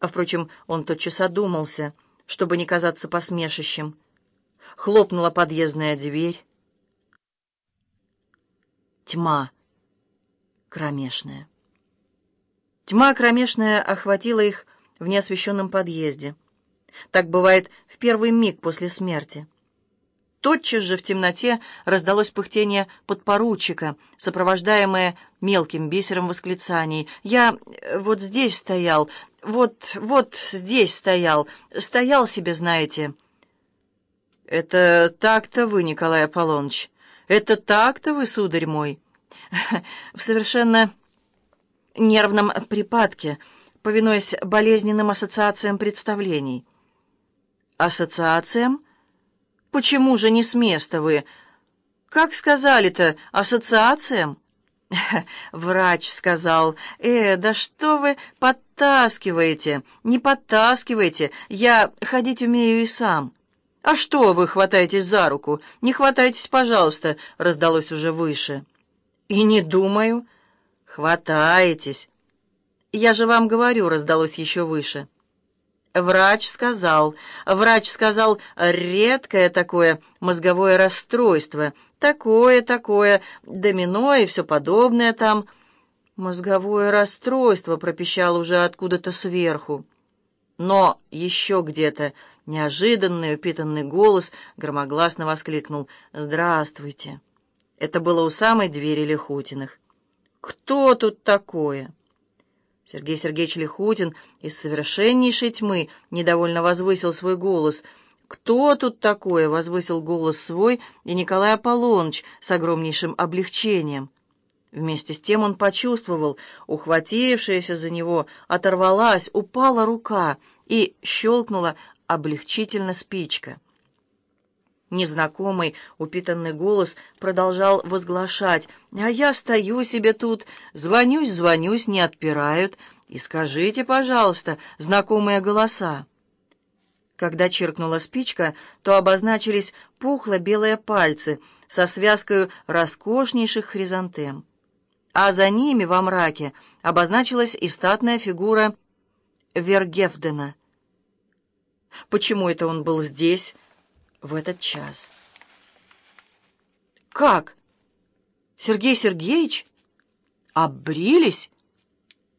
А, впрочем, он тотчас одумался, чтобы не казаться посмешищем. Хлопнула подъездная дверь. Тьма кромешная. Тьма кромешная охватила их в неосвещенном подъезде. Так бывает в первый миг после смерти. Тотчас же в темноте раздалось пыхтение подпоручика, сопровождаемое мелким бисером восклицаний. «Я вот здесь стоял, вот, вот здесь стоял, стоял себе, знаете». «Это так-то вы, Николай Аполлоныч, это так-то вы, сударь мой». В совершенно нервном припадке, повинуясь болезненным ассоциациям представлений. «Ассоциациям?» Почему же не с места вы? Как сказали-то, ассоциациям? Врач сказал, «Э, да что вы подтаскиваете? Не подтаскивайте, я ходить умею и сам». «А что вы хватаетесь за руку? Не хватайтесь, пожалуйста», — раздалось уже выше. «И не думаю». «Хватаетесь». «Я же вам говорю», — раздалось еще выше. Врач сказал, врач сказал, редкое такое мозговое расстройство, такое, такое, домино и все подобное там. Мозговое расстройство пропищал уже откуда-то сверху. Но еще где-то неожиданный упитанный голос громогласно воскликнул «Здравствуйте!». Это было у самой двери Лихутиных. «Кто тут такое?» Сергей Сергеевич Лихутин из совершеннейшей тьмы недовольно возвысил свой голос. «Кто тут такое?» — возвысил голос свой и Николай Аполлоныч с огромнейшим облегчением. Вместе с тем он почувствовал, ухватившаяся за него, оторвалась, упала рука и щелкнула облегчительно спичка. Незнакомый, упитанный голос продолжал возглашать. «А я стою себе тут, звонюсь, звонюсь, не отпирают. И скажите, пожалуйста, знакомые голоса». Когда чиркнула спичка, то обозначились пухло-белые пальцы со связкой роскошнейших хризантем. А за ними во мраке обозначилась и статная фигура Вергефдена. Почему это он был здесь, в этот час. «Как? Сергей Сергеевич? Обрились?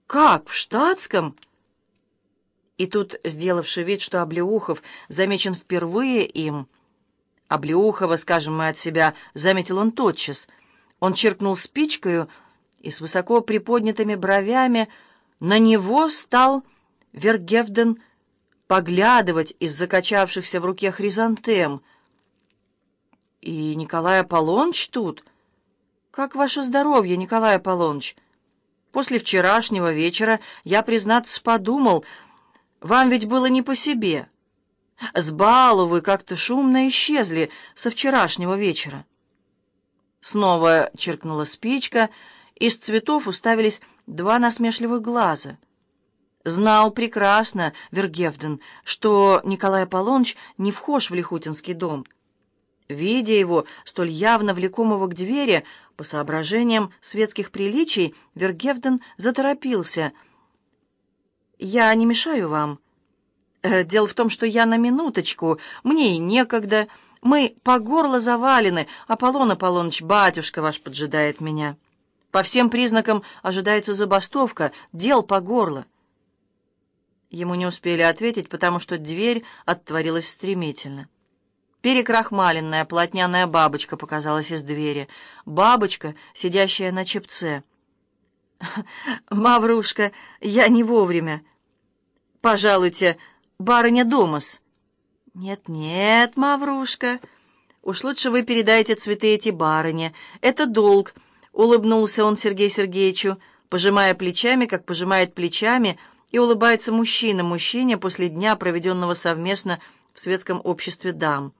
Как, в штатском?» И тут, сделавший вид, что Облеухов замечен впервые им, Облеухова, скажем мы от себя, заметил он тотчас. Он черкнул спичкою, и с высоко приподнятыми бровями на него стал Вергевден поглядывать из закачавшихся в руке хризантем. «И Николай Аполлоныч тут? Как ваше здоровье, Николай Аполлоныч? После вчерашнего вечера я, признаться, подумал, вам ведь было не по себе. С балу вы как-то шумно исчезли со вчерашнего вечера». Снова черкнула спичка, из цветов уставились два насмешливых глаза — Знал прекрасно Вергевден, что Николай Аполлоныч не вхож в Лихутинский дом. Видя его, столь явно влекомого к двери, по соображениям светских приличий, Вергевден заторопился. «Я не мешаю вам. Э, дело в том, что я на минуточку, мне и некогда. Мы по горло завалены, Аполлон Аполлоныч, батюшка ваш поджидает меня. По всем признакам ожидается забастовка, дел по горло». Ему не успели ответить, потому что дверь отворилась стремительно. Перекрахмаленная полотняная бабочка показалась из двери. Бабочка, сидящая на чепце. «Маврушка, я не вовремя. Пожалуйте, барыня Домас». «Нет-нет, Маврушка, уж лучше вы передайте цветы эти барыне. Это долг», — улыбнулся он Сергею Сергеевичу, пожимая плечами, как пожимает плечами — и улыбается мужчина мужчине после дня, проведенного совместно в светском обществе дам.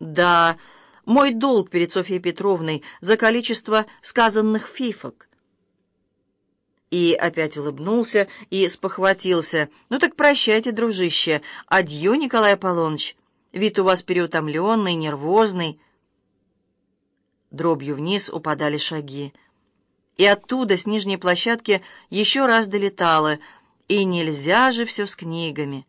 «Да, мой долг перед Софьей Петровной за количество сказанных фифок». И опять улыбнулся и спохватился. «Ну так прощайте, дружище. Адью, Николай Аполлоныч. Вид у вас переутомленный, нервозный». Дробью вниз упадали шаги и оттуда, с нижней площадки, еще раз долетало. И нельзя же все с книгами.